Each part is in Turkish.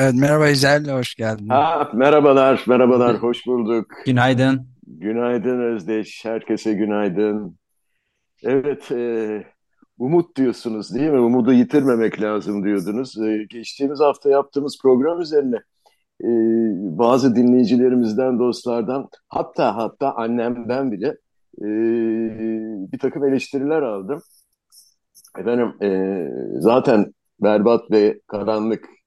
Evet, merhaba İzel, hoş geldin. Ha, merhabalar, merhabalar, hoş bulduk. Günaydın. Günaydın Özdeş, herkese günaydın. Evet, e, umut diyorsunuz değil mi? Umudu yitirmemek lazım diyordunuz. E, geçtiğimiz hafta yaptığımız program üzerine e, bazı dinleyicilerimizden, dostlardan, hatta hatta annemden bile e, bir takım eleştiriler aldım. Efendim, e, zaten berbat ve karanlık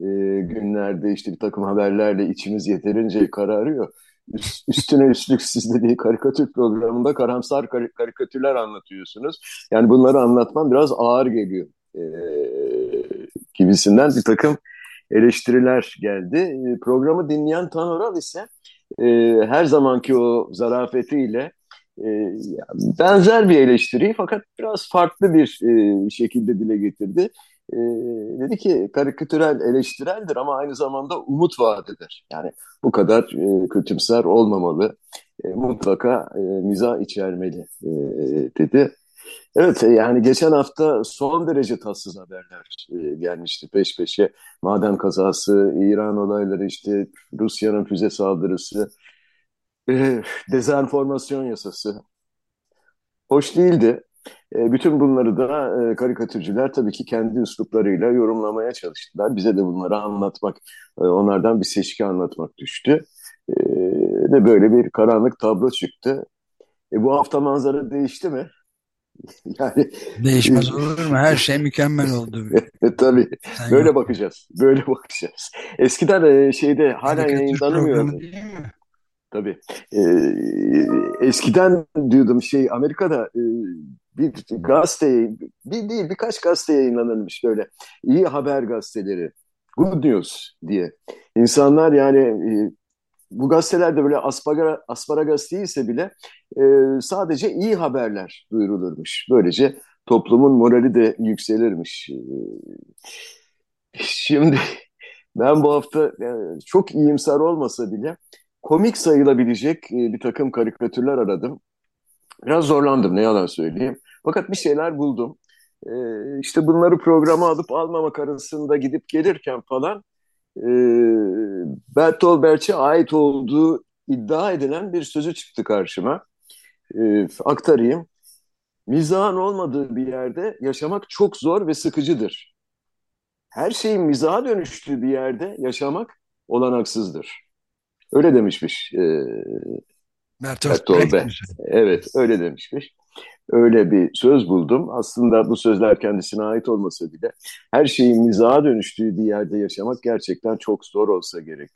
e, günlerde işte bir takım haberlerle içimiz yeterince kararıyor. Üst, üstüne üstlük siz dediği karikatür programında karamsar karikatürler anlatıyorsunuz. Yani bunları anlatmam biraz ağır geliyor e, gibisinden bir takım eleştiriler geldi. E, programı dinleyen Tanoral ise e, her zamanki o zarafetiyle e, benzer bir eleştiriyi fakat biraz farklı bir e, şekilde dile getirdi e, dedi ki karikatürel eleştireldir ama aynı zamanda umut vaat eder. Yani bu kadar e, kötümser olmamalı, e, mutlaka e, mizah içermeli e, dedi. Evet yani geçen hafta son derece tatsız haberler e, gelmişti peş peşe. Maden kazası, İran olayları işte Rusya'nın füze saldırısı, e, dezenformasyon yasası. Hoş değildi. E, bütün bunları da e, karikatürcüler tabii ki kendi üsluplarıyla yorumlamaya çalıştılar. Bize de bunları anlatmak, e, onlardan bir seçki anlatmak düştü. Ve böyle bir karanlık tablo çıktı. E, bu hafta manzara değişti mi? Yani Değişmez olur mu? Her şey mükemmel oldu. e, tabii. Sen böyle yok. bakacağız. Böyle bakacağız. Eskiden şeyde hala yayınlanamıyor. Tabii. Ee, eskiden diyordum şey Amerika'da e, bir gazete, bir değil birkaç gazete yayınlanırmış böyle. iyi haber gazeteleri. Good News diye. İnsanlar yani e, bu gazetelerde böyle aspara, asparagas değilse bile e, sadece iyi haberler duyurulurmuş. Böylece toplumun morali de yükselirmiş. E, şimdi ben bu hafta çok iyimser olmasa bile komik sayılabilecek bir takım karikatürler aradım. Biraz zorlandım ne yalan söyleyeyim. Fakat bir şeyler buldum. E, işte bunları programa alıp almamak arasında gidip gelirken falan e, Bertolt Brecht'e ait olduğu iddia edilen bir sözü çıktı karşıma. E, aktarayım. Mizahın olmadığı bir yerde yaşamak çok zor ve sıkıcıdır. Her şeyin mizaha dönüştüğü bir yerde yaşamak olanaksızdır. Öyle demişmiş. E, Bertolt Brecht. Evet, öyle demişmiş. Öyle bir söz buldum. Aslında bu sözler kendisine ait olmasa bile her şeyin mizaha dönüştüğü bir yerde yaşamak gerçekten çok zor olsa gerek.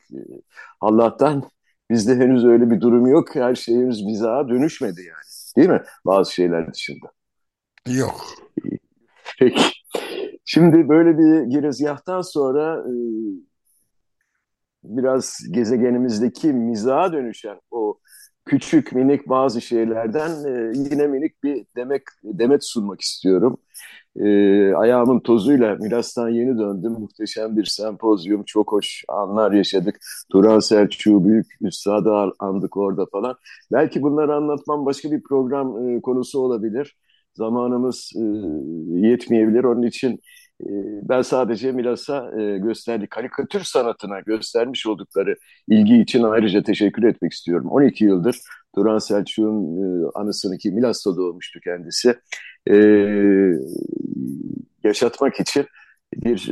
Allah'tan bizde henüz öyle bir durum yok. Her şeyimiz mizaha dönüşmedi yani. Değil mi? Bazı şeyler dışında. Yok. Peki. Şimdi böyle bir girizgahtan sonra e, biraz gezegenimizdeki mizaha dönüşen o küçük minik bazı şeylerden e, yine minik bir demek demet sunmak istiyorum. E, ayağımın tozuyla Milas'tan yeni döndüm. Muhteşem bir sempozyum, çok hoş anlar yaşadık. Turan Selçuk'u büyük üstadı andık orada falan. Belki bunları anlatmam başka bir program e, konusu olabilir. Zamanımız e, yetmeyebilir. Onun için ben sadece Milas'a e, gösterdiği karikatür sanatına göstermiş oldukları ilgi için ayrıca teşekkür etmek istiyorum. 12 yıldır Turan Selçuk'un e, anısını ki Milas'ta doğmuştu kendisi. E, yaşatmak için bir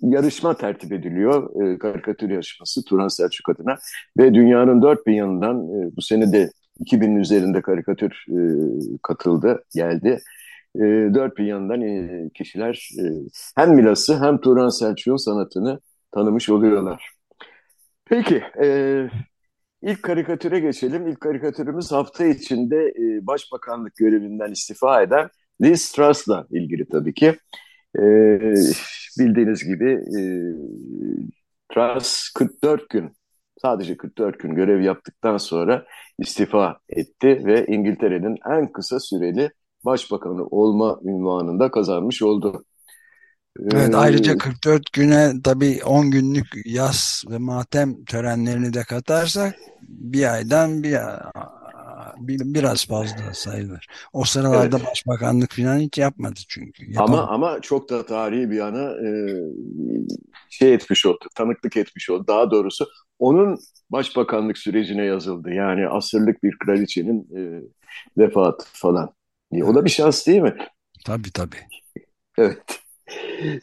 yarışma tertip ediliyor. karikatür yarışması Turan Selçuk adına. Ve dünyanın dört bin yanından bu sene de 2000'in üzerinde karikatür katıldı, geldi e, dört bir yandan e, kişiler e, hem Milas'ı hem Turan Selçuk'un sanatını tanımış oluyorlar. Peki, e, ilk karikatüre geçelim. İlk karikatürümüz hafta içinde e, başbakanlık görevinden istifa eden Liz Truss'la ilgili tabii ki. E, bildiğiniz gibi e, Truss 44 gün sadece 44 gün görev yaptıktan sonra istifa etti ve İngiltere'nin en kısa süreli başbakanı olma ünvanında kazanmış oldu. Evet, ayrıca 44 güne tabii 10 günlük yaz ve matem törenlerini de katarsak bir aydan bir, bir biraz fazla sayılır. O sıralarda evet. başbakanlık falan hiç yapmadı çünkü. Yapamadı. Ama ama çok da tarihi bir yana e, şey etmiş oldu, tanıklık etmiş oldu. Daha doğrusu onun başbakanlık sürecine yazıldı. Yani asırlık bir kraliçenin e, vefatı falan. Evet. O da bir şans değil mi? Tabii tabii. Evet.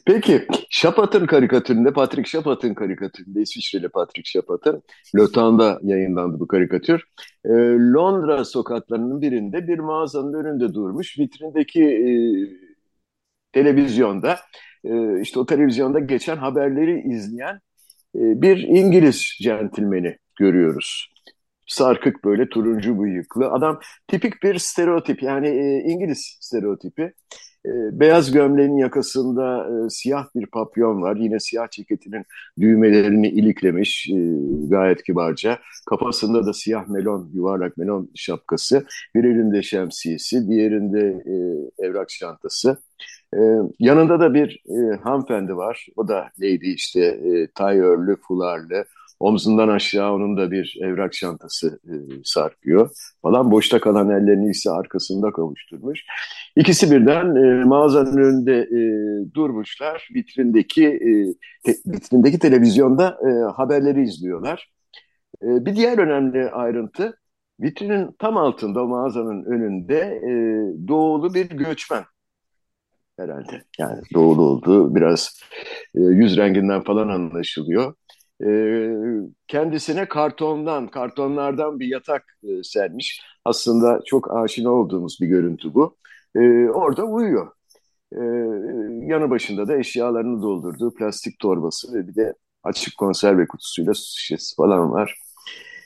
Peki Şapat'ın karikatüründe, Patrick Şapat'ın karikatüründe, İsviçreli Patrick Şapat'ın Lotan'da yayınlandı bu karikatür. E, Londra sokaklarının birinde bir mağazanın önünde durmuş. Vitrindeki e, televizyonda, e, işte o televizyonda geçen haberleri izleyen e, bir İngiliz centilmeni görüyoruz. Sarkık böyle turuncu bıyıklı. Adam tipik bir stereotip yani e, İngiliz stereotipi. E, beyaz gömleğin yakasında e, siyah bir papyon var. Yine siyah ceketinin düğmelerini iliklemiş e, gayet kibarca. Kafasında da siyah melon, yuvarlak melon şapkası. Bir elinde şemsiyesi, diğerinde e, evrak çantası. E, yanında da bir e, hanımefendi var. O da lady işte e, tayörlü, fularlı, Omzundan aşağı onun da bir evrak çantası e, sarkıyor falan. Boşta kalan ellerini ise arkasında kavuşturmuş. İkisi birden e, mağazanın önünde e, durmuşlar. Vitrindeki vitrindeki televizyonda haberleri izliyorlar. Bir diğer önemli ayrıntı vitrinin tam altında mağazanın önünde doğulu bir göçmen herhalde. Yani doğulu olduğu biraz e, yüz renginden falan anlaşılıyor e, kendisine kartondan, kartonlardan bir yatak e, sermiş. Aslında çok aşina olduğumuz bir görüntü bu. E, orada uyuyor. E, yanı başında da eşyalarını doldurduğu plastik torbası ve bir de açık konserve kutusuyla su şişesi falan var.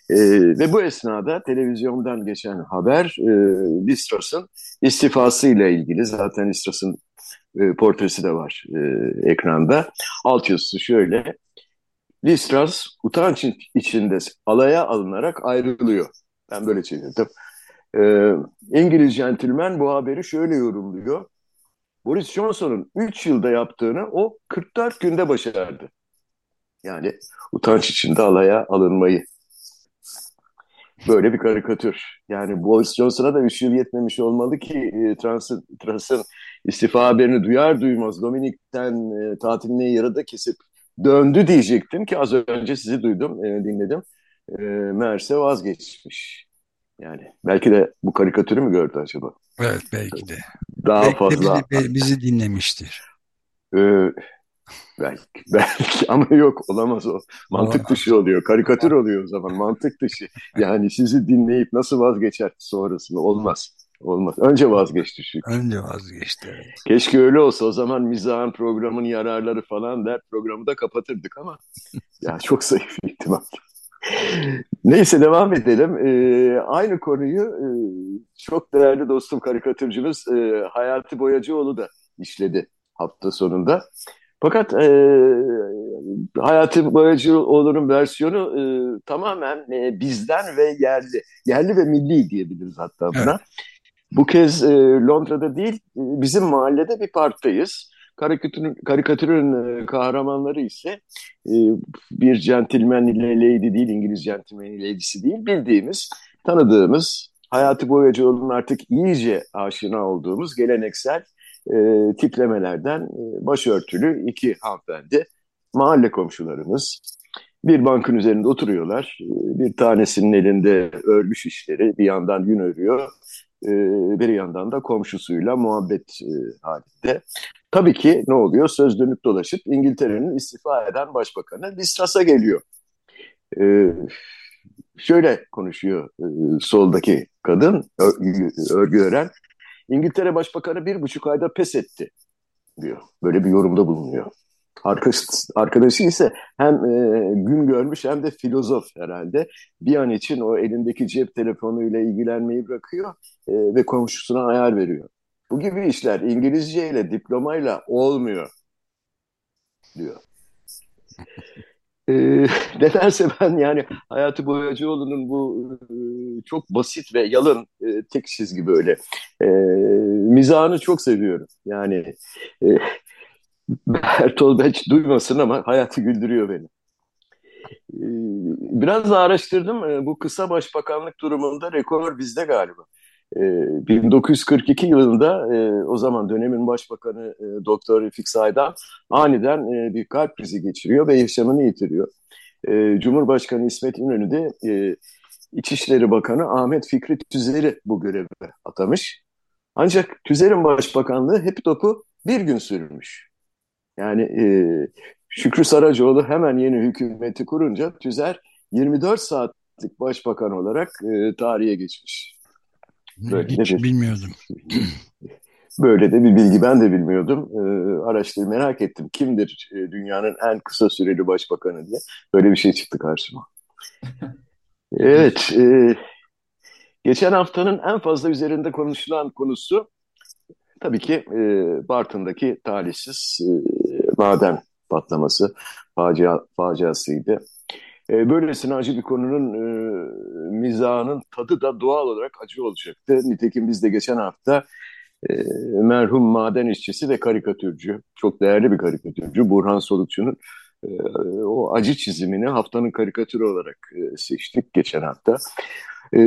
E, ve bu esnada televizyondan geçen haber e, Listras'ın istifası ile ilgili. Zaten Listras'ın e, portresi de var e, ekranda. Alt yazısı şöyle. Listras utanç içinde alaya alınarak ayrılıyor. Ben böyle çevirdim. Ee, İngiliz centilmen bu haberi şöyle yorumluyor. Boris Johnson'un 3 yılda yaptığını o 44 günde başardı. Yani utanç içinde alaya alınmayı. Böyle bir karikatür. Yani Boris Johnson'a da 3 yıl yetmemiş olmalı ki e, Truss'ın Trans istifa haberini duyar duymaz Dominik'ten e, tatilini yarıda kesip döndü diyecektim ki az önce sizi duydum, e, dinledim. E, meğerse vazgeçmiş. Yani belki de bu karikatürü mü gördü acaba? Evet belki de. Daha belki fazla. De bizi, bizi dinlemiştir. Ee, belki, belki ama yok olamaz o. Mantık dışı oluyor. Karikatür oluyor o zaman mantık dışı. Yani sizi dinleyip nasıl vazgeçer sonrasında olmaz. Olmaz. Önce vazgeçti çünkü. Önce vazgeçti. Evet. Keşke öyle olsa. O zaman mizahın programın yararları falan der programı da kapatırdık ama ya çok zayıf ihtimal. Neyse devam edelim. Ee, aynı konuyu e, çok değerli dostum karikatürcümüz e, Hayati Boyacıoğlu da işledi hafta sonunda. Fakat e, Hayati Boyacıoğlu'nun versiyonu e, tamamen e, bizden ve yerli. Yerli ve milli diyebiliriz hatta buna. Evet. Bu kez e, Londra'da değil, e, bizim mahallede bir parktayız. Karikatürün, karikatürün e, kahramanları ise e, bir centilmen ile lady değil, İngiliz centilmen ile lady'si değil, bildiğimiz, tanıdığımız, Hayati Boyacıoğlu'nun artık iyice aşina olduğumuz geleneksel e, tiplemelerden e, başörtülü iki hanımefendi, mahalle komşularımız. Bir bankın üzerinde oturuyorlar. E, bir tanesinin elinde örgü şişleri, bir yandan yün örüyor e, bir yandan da komşusuyla muhabbet e, halinde. Tabii ki ne oluyor? Söz dönüp dolaşıp İngiltere'nin istifa eden başbakanı Listras'a geliyor. E, şöyle konuşuyor soldaki kadın, örgü öğren. İngiltere Başbakanı bir buçuk ayda pes etti diyor. Böyle bir yorumda bulunuyor. Arkadaş, arkadaşı ise hem e, gün görmüş hem de filozof herhalde. Bir an için o elindeki cep telefonuyla ilgilenmeyi bırakıyor e, ve komşusuna ayar veriyor. Bu gibi işler İngilizce ile diplomayla olmuyor diyor. E, nedense ben yani Hayati Boyacıoğlu'nun bu e, çok basit ve yalın e, tek çizgi böyle e, mizahını çok seviyorum. Yani e, Bertolt Brecht duymasın ama hayatı güldürüyor beni. E, biraz da araştırdım. E, bu kısa başbakanlık durumunda rekor bizde galiba. 1942 ee, yılında e, o zaman dönemin başbakanı e, Doktor Refik Saydan aniden e, bir kalp krizi geçiriyor ve yaşamını yitiriyor. Cumhurbaşkanı İsmet İnönü de İçişleri Bakanı Ahmet Fikri Tüzer'i bu göreve atamış. Ancak Tüzer'in başbakanlığı hep topu bir gün sürmüş. Yani Şükrü Saracoğlu hemen yeni hükümeti kurunca Tüzer 24 saatlik başbakan olarak tarihe geçmiş. Böyle Hiç bir, bilmiyordum. Böyle de bir bilgi ben de bilmiyordum. Ee, araştırdım, merak ettim. Kimdir e, dünyanın en kısa süreli başbakanı diye. Böyle bir şey çıktı karşıma. evet. E, geçen haftanın en fazla üzerinde konuşulan konusu tabii ki e, Bartın'daki talihsiz e, maden patlaması facia, faciasıydı. E, böylesine acı bir konunun e, mizahının tadı da doğal olarak acı olacaktı. Nitekim biz de geçen hafta e, merhum maden işçisi ve karikatürcü, çok değerli bir karikatürcü Burhan Solukçu'nun e, o acı çizimini haftanın karikatürü olarak e, seçtik geçen hafta. E,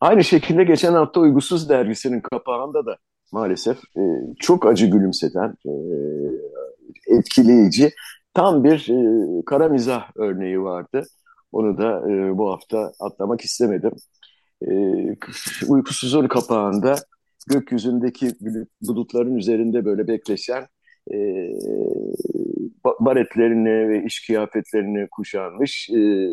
aynı şekilde geçen hafta Uygusuz dergisinin kapağında da maalesef e, çok acı gülümseten, e, etkileyici tam bir e, kara mizah örneği vardı. Onu da e, bu hafta atlamak istemedim. E, uykusuzun kapağında gökyüzündeki bulutların üzerinde böyle bekleşen e, baretlerini ve iş kıyafetlerini kuşanmış e,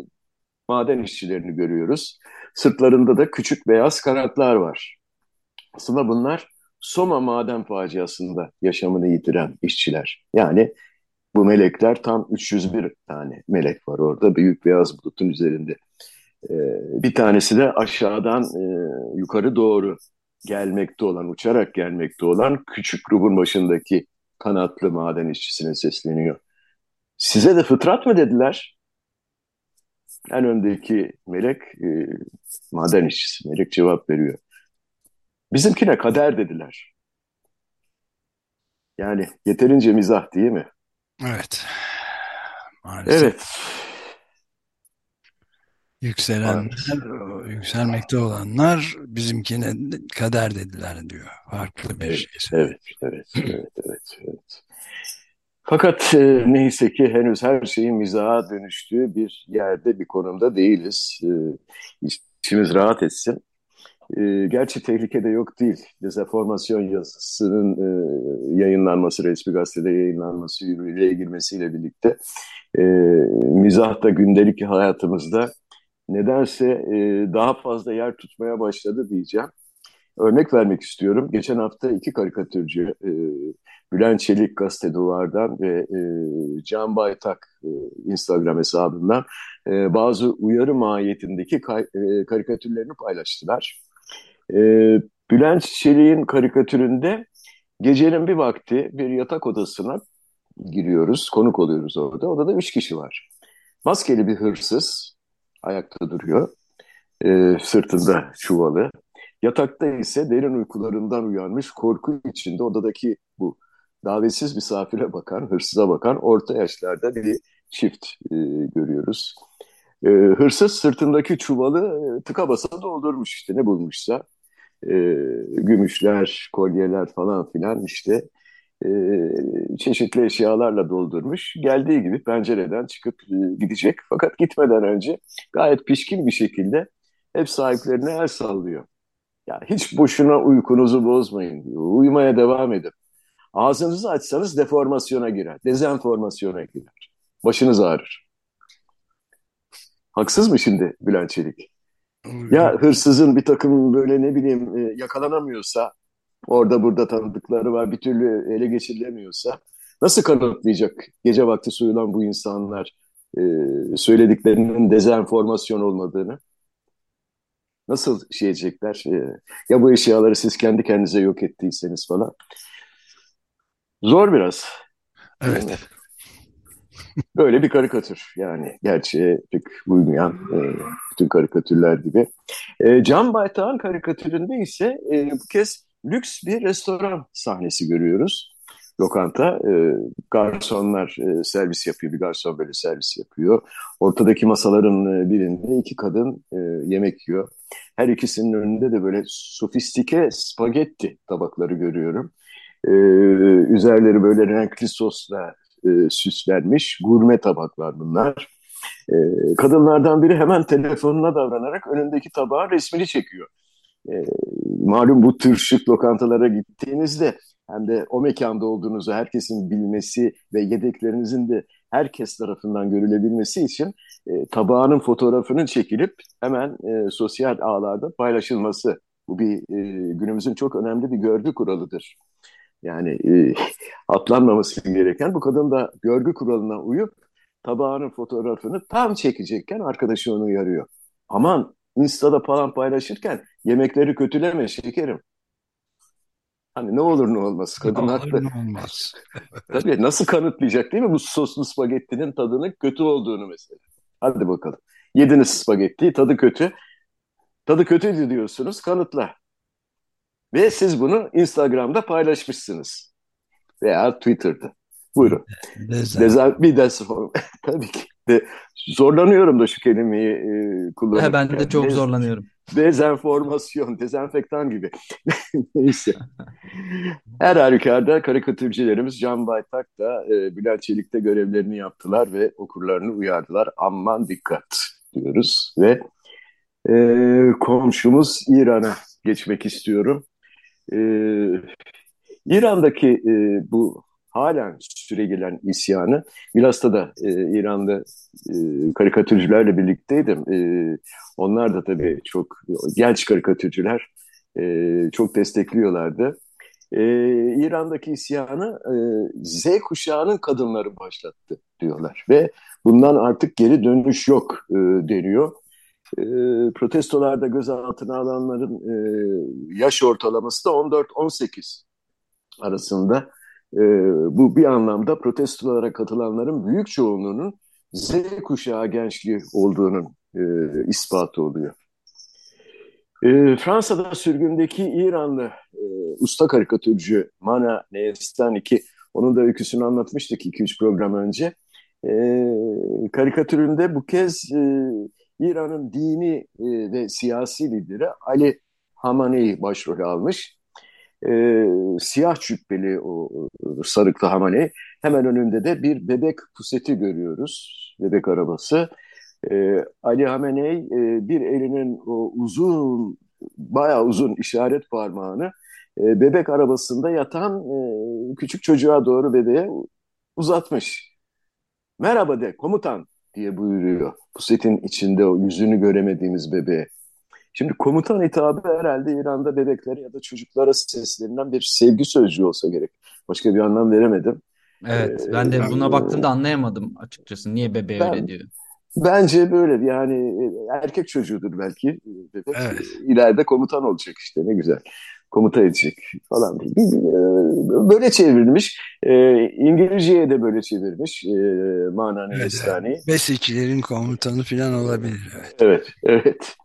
maden işçilerini görüyoruz. Sırtlarında da küçük beyaz kanatlar var. Aslında bunlar Soma maden faciasında yaşamını yitiren işçiler. Yani bu melekler tam 301 tane melek var orada büyük beyaz bulutun üzerinde. Ee, bir tanesi de aşağıdan e, yukarı doğru gelmekte olan, uçarak gelmekte olan küçük grubun başındaki kanatlı maden işçisine sesleniyor. Size de fıtrat mı dediler? En öndeki melek e, maden işçisi. Melek cevap veriyor. Bizimkine kader dediler. Yani yeterince mizah değil mi? Evet. Maalesef. Evet. Yükselenler, yükselmekte olanlar bizimkine kader dediler diyor. Farklı bir evet, şey. Evet, evet, evet, evet, evet. Fakat e, neyse ki henüz her şeyin mizaha dönüştüğü bir yerde, bir konumda değiliz. E, içimiz rahat etsin. E, gerçi tehlikede yok değil. Dezenformasyon yazısının e, yayınlanması, resmi gazetede yayınlanması, yürürlüğe girmesiyle birlikte e, mizah da gündelik hayatımızda nedense e, daha fazla yer tutmaya başladı diyeceğim. Örnek vermek istiyorum. Geçen hafta iki karikatürcü, e, Bülent Çelik Gazete Duvar'dan ve e, Can Baytak e, Instagram hesabından e, bazı uyarı mahiyetindeki kay, e, karikatürlerini paylaştılar. E, Bülent Çelik'in karikatüründe gecenin bir vakti bir yatak odasına giriyoruz, konuk oluyoruz orada. Odada üç kişi var. Maskeli bir hırsız ayakta duruyor, e, sırtında çuvalı. Yatakta ise derin uykularından uyanmış, korku içinde odadaki bu davetsiz misafire bakan, hırsıza bakan orta yaşlarda bir çift e, görüyoruz. E, hırsız sırtındaki çuvalı e, tıka basa doldurmuş işte ne bulmuşsa e, gümüşler, kolyeler falan filan işte e, çeşitli eşyalarla doldurmuş. Geldiği gibi pencereden çıkıp e, gidecek. Fakat gitmeden önce gayet pişkin bir şekilde ev sahiplerine el sallıyor. Ya hiç boşuna uykunuzu bozmayın diyor. Uyumaya devam edin. Ağzınızı açsanız deformasyona girer, dezenformasyona girer. Başınız ağrır. Haksız mı şimdi Bülent Çelik? Ya hırsızın bir takım böyle ne bileyim e, yakalanamıyorsa, orada burada tanıdıkları var bir türlü ele geçirilemiyorsa nasıl kanıtlayacak gece vakti soyulan bu insanlar e, söylediklerinin dezenformasyon olmadığını? Nasıl şey edecekler? E, ya bu eşyaları siz kendi kendinize yok ettiyseniz falan. Zor biraz. Evet. Böyle bir karikatür yani gerçeğe pek uymayan e, bütün karikatürler gibi. E, Can Baytağ'ın karikatüründe ise e, bu kez lüks bir restoran sahnesi görüyoruz. Lokanta, e, garsonlar e, servis yapıyor, bir garson böyle servis yapıyor. Ortadaki masaların e, birinde iki kadın e, yemek yiyor. Her ikisinin önünde de böyle sofistike spagetti tabakları görüyorum. E, üzerleri böyle renkli sosla e, süslenmiş gurme tabaklar bunlar. E, kadınlardan biri hemen telefonuna davranarak önündeki tabağın resmini çekiyor. E, malum bu tür şık lokantalara gittiğinizde hem de o mekanda olduğunuzu herkesin bilmesi ve yedeklerinizin de herkes tarafından görülebilmesi için e, tabağının fotoğrafının çekilip hemen e, sosyal ağlarda paylaşılması. Bu bir e, günümüzün çok önemli bir görgü kuralıdır. Yani e, atlanmaması gereken bu kadın da görgü kuralına uyup tabağının fotoğrafını tam çekecekken arkadaşı onu uyarıyor. Aman Insta'da falan paylaşırken yemekleri kötüleme şekerim. Hani ne olur ne olmaz. Kadın ne haklı. ne olmaz. Tabii nasıl kanıtlayacak değil mi bu soslu spagettinin tadının kötü olduğunu mesela. Hadi bakalım. Yediniz spagettiyi tadı kötü. Tadı kötüydü diyorsunuz kanıtla. Ve siz bunu Instagram'da paylaşmışsınız. Veya Twitter'da. Buyurun. Deza. Bir dezenform. Tabii ki. De, zorlanıyorum da şu kelimeyi e, kullanırken. He, ben de çok Dez- zorlanıyorum. Dezenformasyon, dezenfektan gibi. Neyse. Her halükarda karikatürcülerimiz Can Baytak da e, Bülent Çelik'te görevlerini yaptılar ve okurlarını uyardılar. Aman dikkat diyoruz ve e, komşumuz İran'a geçmek istiyorum. E, İran'daki e, bu halen süregelen isyanı, Milas'ta da e, İran'da e, karikatürcülerle birlikteydim. E, onlar da tabii çok genç karikatürcüler e, çok destekliyorlardı. E, İran'daki isyanı e, Z kuşağının kadınları başlattı diyorlar ve bundan artık geri dönüş yok e, deniyor. E, protestolarda gözaltına alanların e, yaş ortalaması da 14-18 arasında. E, bu bir anlamda protestolara katılanların büyük çoğunluğunun Z kuşağı gençliği olduğunun e, ispatı oluyor. E, Fransa'da sürgündeki İranlı e, usta karikatürcü Mana Neyestani ki onun da öyküsünü anlatmıştık 2-3 program önce. E, karikatüründe bu kez e, İran'ın dini e, ve siyasi lideri Ali Hamane'yi başrol almış. E, siyah cübbeli o sarıklı Hamane hemen önünde de bir bebek puseti görüyoruz. Bebek arabası. E, Ali Hameney e, bir elinin o uzun, bayağı uzun işaret parmağını e, bebek arabasında yatan küçük çocuğa doğru bebeğe uzatmış. Merhaba de komutan diye buyuruyor. Pusetin içinde o yüzünü göremediğimiz bebeğe. Şimdi komutan hitabı herhalde İran'da bebeklere ya da çocuklara seslerinden bir sevgi sözcüğü olsa gerek. Başka bir anlam veremedim. Evet, ben de buna baktığımda anlayamadım açıkçası. Niye bebeğe Ben- öyle diyor? Bence böyle yani e, erkek çocuğudur belki bebek. Evet. İleride komutan olacak işte ne güzel. Komuta edecek falan. Bir- e, Böyle çevrilmiş. E, İngilizceye de böyle çevirmiş. E, Manan Evet, Estani. Besikçilerin komutanı falan olabilir. Evet. Evet, evet.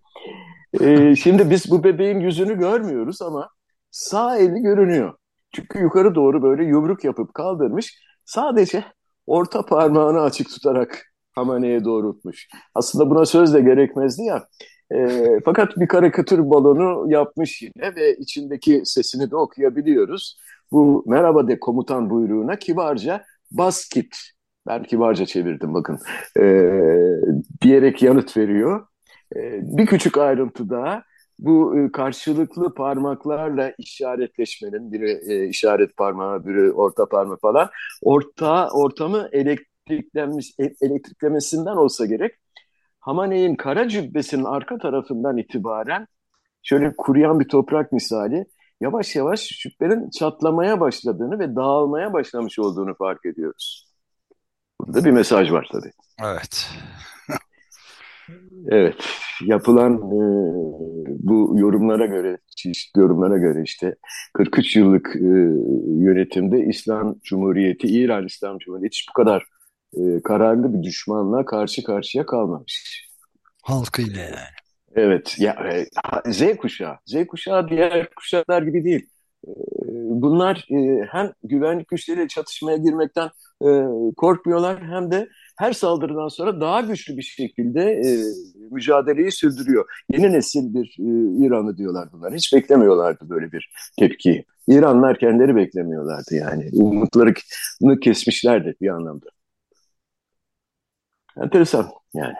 E, şimdi biz bu bebeğin yüzünü görmüyoruz ama sağ eli görünüyor. Çünkü yukarı doğru böyle yumruk yapıp kaldırmış. Sadece orta parmağını açık tutarak Hamane'ye doğrultmuş. Aslında buna söz de gerekmezdi ya. E, fakat bir karikatür balonu yapmış yine ve içindeki sesini de okuyabiliyoruz. Bu merhaba de komutan buyruğuna kibarca basket, ben kibarca çevirdim bakın, e, diyerek yanıt veriyor. E, bir küçük ayrıntı daha. Bu e, karşılıklı parmaklarla işaretleşmenin, biri e, işaret parmağı, biri orta parmağı falan, orta ortamı elektriklenmiş, e- elektriklemesinden olsa gerek. Hamaney'in kara cübbesinin arka tarafından itibaren şöyle kuruyan bir toprak misali yavaş yavaş cübbenin çatlamaya başladığını ve dağılmaya başlamış olduğunu fark ediyoruz. Burada bir mesaj var tabii. Evet. Evet, yapılan e, bu yorumlara göre, çeşitli yorumlara göre işte 43 yıllık e, yönetimde İslam Cumhuriyeti, İran İslam Cumhuriyeti hiç bu kadar e, kararlı bir düşmanla karşı karşıya kalmamış. Halkıyla yani. Evet, ya e, Z kuşağı. Z kuşağı diğer kuşaklar gibi değil. E, bunlar e, hem güvenlik güçleriyle çatışmaya girmekten e, korkmuyorlar hem de her saldırıdan sonra daha güçlü bir şekilde e, mücadeleyi sürdürüyor. Yeni nesil bir e, İran'ı diyorlar bunlar. Hiç beklemiyorlardı böyle bir tepkiyi. İranlar kendileri beklemiyorlardı yani. Umutlarını kesmişlerdi bir anlamda. Enteresan yani.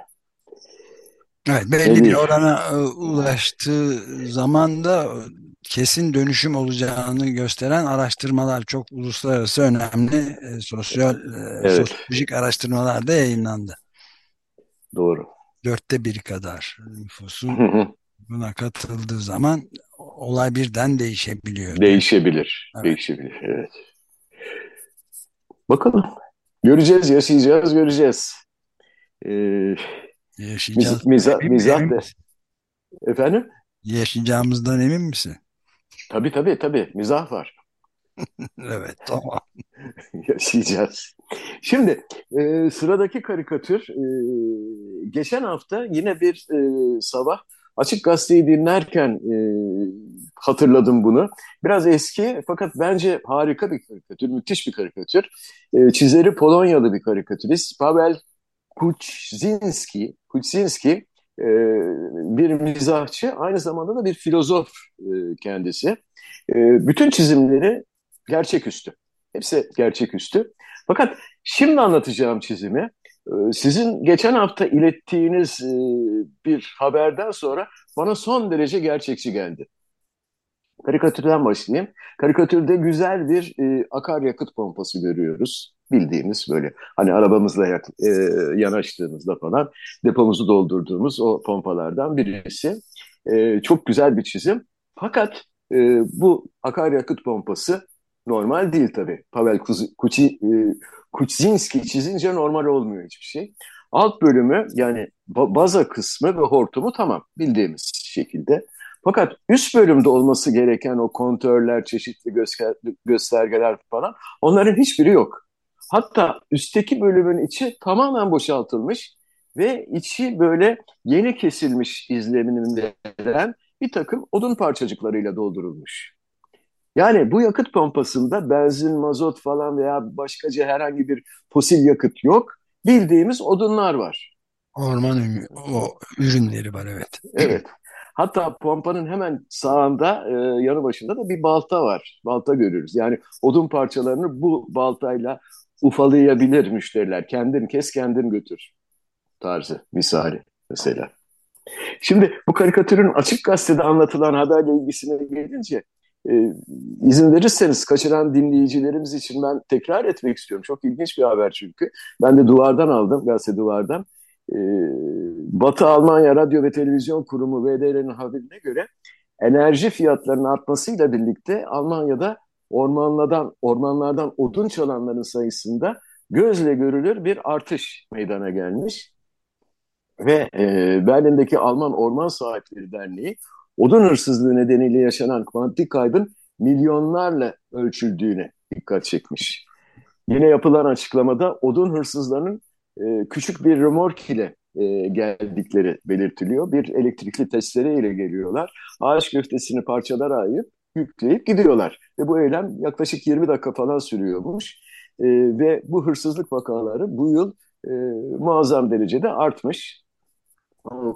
Evet, belli bir orana e, ulaştığı zaman da kesin dönüşüm olacağını gösteren araştırmalar çok uluslararası önemli e, sosyal e, evet. sosyolojik araştırmalar da yayınlandı. Doğru. Dörtte bir kadar nüfusun buna katıldığı zaman olay birden değişebiliyor. Değişebilir. Evet. Değişebilir. Evet. Bakalım. Göreceğiz, yaşayacağız, göreceğiz. Ee, Yaşayacağız. Miza, mizah de. Efendim? Yaşayacağımızdan emin misin? Tabii tabii tabii. Mizah var. evet tamam. Yaşayacağız. Şimdi e, sıradaki karikatür e, geçen hafta yine bir e, sabah Açık Gazete'yi dinlerken e, hatırladım bunu. Biraz eski fakat bence harika bir karikatür, müthiş bir karikatür. E, çizeri Polonyalı bir karikatürist Pavel Kuczynski, Kuczynski e, bir mizahçı, aynı zamanda da bir filozof e, kendisi. E, bütün çizimleri gerçeküstü. Hepsi gerçeküstü. Fakat şimdi anlatacağım çizimi e, sizin geçen hafta ilettiğiniz e, bir haberden sonra bana son derece gerçekçi geldi. Karikatürden başlayayım. Karikatürde güzel bir e, akaryakıt pompası görüyoruz. Bildiğimiz böyle hani arabamızla yak, e, yanaştığımızda falan depomuzu doldurduğumuz o pompalardan birisi. E, çok güzel bir çizim. Fakat e, bu akaryakıt pompası normal değil tabii. Pavel Kuci, e, Kuczynski çizince normal olmuyor hiçbir şey. Alt bölümü yani baza kısmı ve hortumu tamam bildiğimiz şekilde. Fakat üst bölümde olması gereken o kontörler, çeşitli göster göstergeler falan onların hiçbiri yok. Hatta üstteki bölümün içi tamamen boşaltılmış ve içi böyle yeni kesilmiş izlenimini veren bir takım odun parçacıklarıyla doldurulmuş. Yani bu yakıt pompasında benzin, mazot falan veya başkaca herhangi bir fosil yakıt yok. Bildiğimiz odunlar var. Orman o ürünleri var evet. Evet. Hatta pompanın hemen sağında e, yanı başında da bir balta var. Balta görürüz. Yani odun parçalarını bu baltayla ufalayabilir müşteriler. Kendin kes kendin götür tarzı misali mesela. Şimdi bu karikatürün açık gazetede anlatılan haberle ilgisine gelince e, izin verirseniz kaçıran dinleyicilerimiz için ben tekrar etmek istiyorum. Çok ilginç bir haber çünkü. Ben de duvardan aldım, gazete duvardan. E, Batı Almanya Radyo ve Televizyon Kurumu VDR'nin haberine göre enerji fiyatlarının artmasıyla birlikte Almanya'da ormanlardan ormanlardan odun çalanların sayısında gözle görülür bir artış meydana gelmiş. Ve e, Berlin'deki Alman Orman Sahipleri Derneği odun hırsızlığı nedeniyle yaşanan kuantik kaybın milyonlarla ölçüldüğüne dikkat çekmiş. Yine yapılan açıklamada odun hırsızlarının e, küçük bir remork ile e, geldikleri belirtiliyor. Bir elektrikli testere ile geliyorlar. Ağaç köftesini parçalara ayıp yükleyip gidiyorlar. Ve bu eylem yaklaşık 20 dakika falan sürüyormuş. E, ve bu hırsızlık vakaları bu yıl e, muazzam derecede artmış.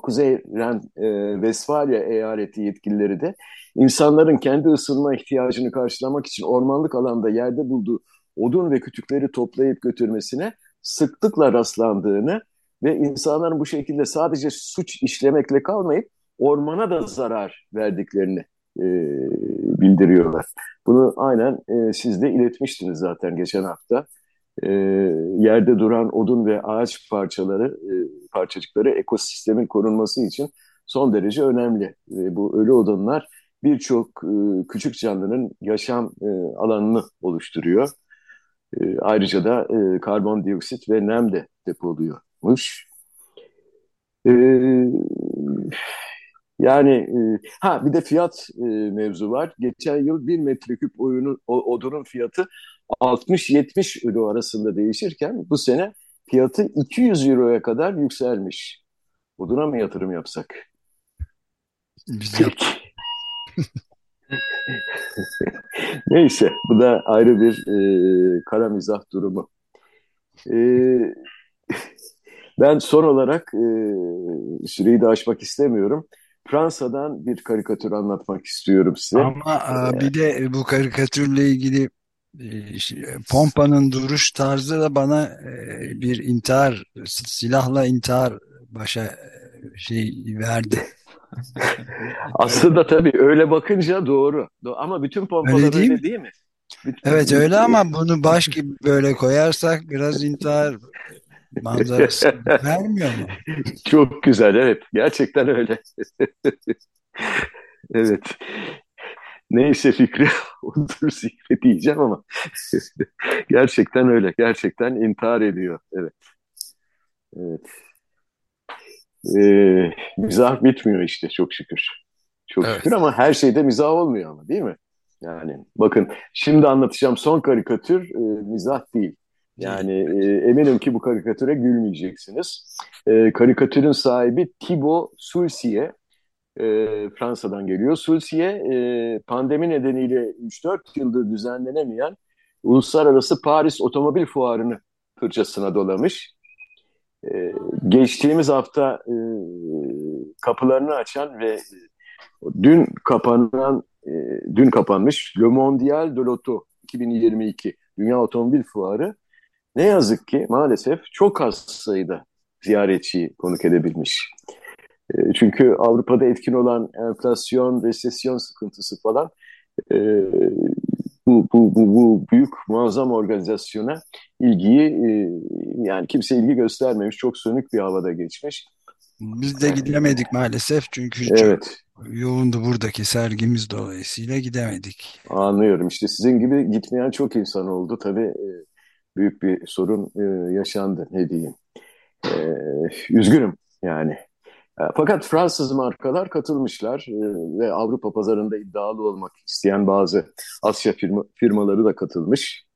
Kuzey Ren, e, Vesfalya eyaleti yetkilileri de insanların kendi ısınma ihtiyacını karşılamak için ormanlık alanda yerde bulduğu odun ve kütükleri toplayıp götürmesine sıklıkla rastlandığını ve insanların bu şekilde sadece suç işlemekle kalmayıp ormana da zarar verdiklerini e, bildiriyorlar. Bunu aynen e, siz de iletmiştiniz zaten geçen hafta. E, yerde duran odun ve ağaç parçaları, e, parçacıkları ekosistemin korunması için son derece önemli. E, bu ölü odunlar birçok e, küçük canlının yaşam e, alanını oluşturuyor. E, ayrıca da e, karbondioksit ve nem de depoluyormuş. E, yani e, ha bir de fiyat e, mevzu var. Geçen yıl bir metreküp oyunu, o, odunun fiyatı 60-70 euro arasında değişirken bu sene fiyatı 200 euroya kadar yükselmiş. Oduna mı yatırım yapsak? Peki. Neyse, bu da ayrı bir e, kara mizah durumu. E, ben son olarak e, süreyi de aşmak istemiyorum. Fransa'dan bir karikatür anlatmak istiyorum size. Ama e, bir de bu karikatürle ilgili e, şey, Pompa'nın duruş tarzı da bana e, bir intihar, silahla intihar başa e, şey verdi. Aslında tabii öyle bakınca doğru. Do- Ama bütün pompalar Öyle değil öyle değil mi? Bütün- Evet öyle ama bunu baş gibi böyle koyarsak biraz intihar manzarası vermiyor mu? Çok güzel, evet. Gerçekten öyle. Evet. Neyse Fikri, odur Zihri diyeceğim ama gerçekten öyle. Gerçekten intihar ediyor. Evet. Evet. Ee, mizah bitmiyor işte çok şükür. Çok Evet. şükür ama her şeyde mizah olmuyor ama değil mi? Yani bakın şimdi anlatacağım son karikatür e, mizah değil. Yani e, eminim ki bu karikatüre gülmeyeceksiniz. E, karikatürün sahibi Thibaut Sulcier. E, Fransa'dan geliyor. Sulcier e, pandemi nedeniyle 3-4 yıldır düzenlenemeyen Uluslararası Paris Otomobil Fuarı'nı fırçasına dolamış. E, geçtiğimiz hafta e, kapılarını açan ve dün kapanan e, dün kapanmış Le Mondial de l'Auto 2022 Dünya Otomobil Fuarı ne yazık ki maalesef çok az sayıda ziyaretçiyi konuk edebilmiş. E, çünkü Avrupa'da etkin olan enflasyon, resesyon sıkıntısı falan e, bu, bu, bu, bu büyük muazzam organizasyona ilgiyi e, yani kimse ilgi göstermemiş. Çok sönük bir havada geçmiş. Biz de gidemedik maalesef çünkü çok Evet yoğundu buradaki sergimiz dolayısıyla gidemedik. anlıyorum. İşte sizin gibi gitmeyen çok insan oldu. Tabii büyük bir sorun e, yaşandı ne diyeyim. E, üzgünüm yani. E, Fakat Fransız markalar katılmışlar e, ve Avrupa pazarında iddialı olmak isteyen bazı Asya firma, firmaları da katılmış.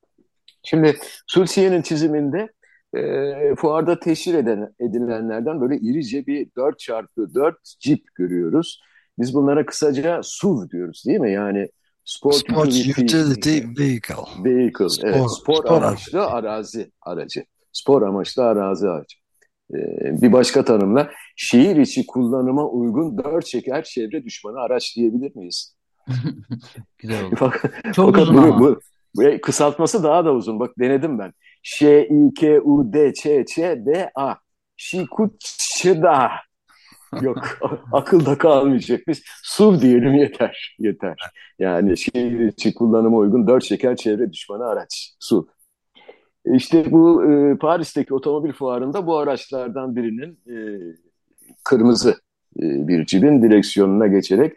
Şimdi Sulciye'nin çiziminde e, fuarda teşhir eden, edilenlerden böyle irice bir 4x4 Jeep görüyoruz. Biz bunlara kısaca SUV diyoruz değil mi? Yani Sport, Sport Utility, Vehicle. Vehicle. Spor, evet, spor, spor amaçlı arazi aracı. Spor amaçlı arazi aracı. Ee, bir başka tanımla şehir içi kullanıma uygun dört çeker çevre düşmanı araç diyebilir miyiz? Güzel oldu. Bak- Çok Fakat uzun bu, ama. bu, bu kısaltması daha da uzun. Bak denedim ben. Ş, İ, K, U, D, Ç, Ç, D, A. Şikuçda. Yok akılda kalmayacak. Biz SUV diyelim yeter. Yeter. Yani şehir içi kullanıma uygun dört şeker çevre düşmanı araç. SUV. İşte bu e, Paris'teki otomobil fuarında bu araçlardan birinin e, kırmızı e, bir cibin direksiyonuna geçerek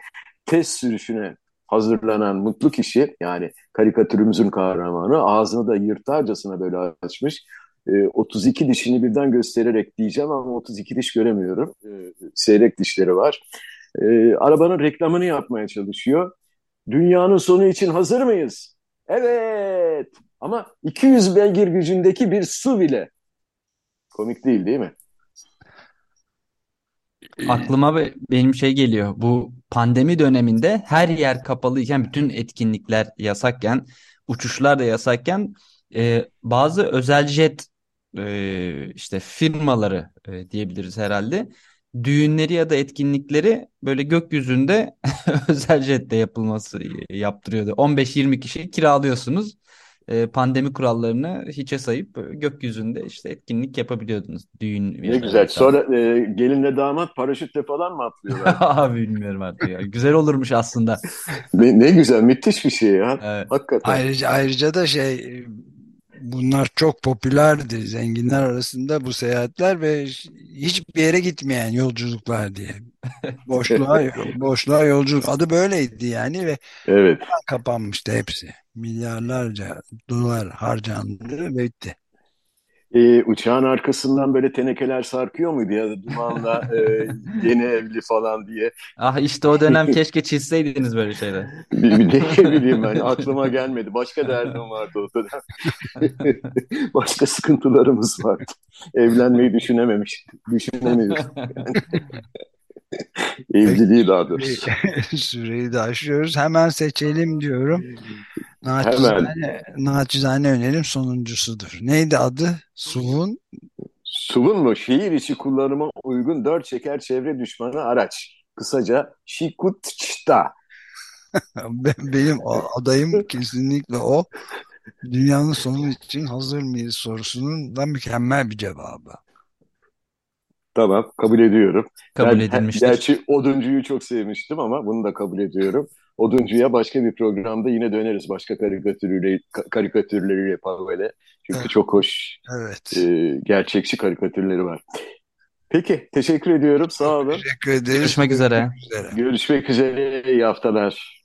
test sürüşüne hazırlanan mutlu kişi yani karikatürümüzün kahramanı ağzını da yırtarcasına böyle açmış. E, 32 dişini birden göstererek diyeceğim ama 32 diş göremiyorum. E, seyrek dişleri var. E, arabanın reklamını yapmaya çalışıyor. Dünyanın sonu için hazır mıyız? Evet. Ama 200 beygir gücündeki bir su bile. Komik değil değil mi? Aklıma be- benim şey geliyor. Bu pandemi döneminde her yer kapalıyken, bütün etkinlikler yasakken, uçuşlar da yasakken e, bazı özel jet e, işte firmaları e, diyebiliriz herhalde. Düğünleri ya da etkinlikleri böyle gökyüzünde özel jette yapılması e, yaptırıyordu. 15-20 kişi kiralıyorsunuz. E, pandemi kurallarını hiçe sayıp gökyüzünde işte etkinlik yapabiliyordunuz. Düğün Ne güzel. Sonra e, gelinle damat paraşütle falan mı atlıyorlar? Abi bilmiyorum artık ya. Güzel olurmuş aslında. ne, ne güzel, müthiş bir şey ya. Evet. Hakikaten. Ayrıca ayrıca da şey bunlar çok popülerdi zenginler arasında bu seyahatler ve hiçbir yere gitmeyen yolculuklar diye. Boşluğa boşluğa yolculuk adı böyleydi yani ve Evet. kapanmıştı hepsi. Milyarlarca dolar harcandı ve bitti. E, uçağın arkasından böyle tenekeler sarkıyor muydu ya da dumanla e, yeni evli falan diye. Ah işte o dönem keşke çizseydiniz böyle şeyler. Ne bileyim ben aklıma gelmedi. Başka derdim vardı o dönem. Başka sıkıntılarımız vardı. Evlenmeyi düşünememiş. Düşünemiyoruz. Yani. Evliliği daha doğrusu. Süreyi de aşıyoruz. Hemen seçelim diyorum. Naçizane, naçizane önerim sonuncusudur. Neydi adı? Suvun? Suvun mu? Şehir içi kullanıma uygun dört şeker çevre düşmanı araç. Kısaca Şikutç'ta. Benim adayım kesinlikle o. Dünyanın sonu için hazır mıyız sorusunun da mükemmel bir cevabı. Tamam, kabul ediyorum. Kabul ben, edilmiştir. Gerçi Oduncu'yu çok sevmiştim ama bunu da kabul ediyorum. Oduncu'ya başka bir programda yine döneriz. Başka karikatürleriyle, karikatürleriyle Pavel'e. Çünkü evet. çok hoş, evet. e, gerçekçi karikatürleri var. Peki, teşekkür ediyorum. Sağ olun. Teşekkür ederiz. Görüşmek üzere. Görüşmek üzere. İyi haftalar.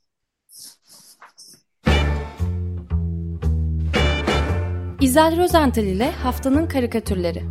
İzel Rozental ile Haftanın Karikatürleri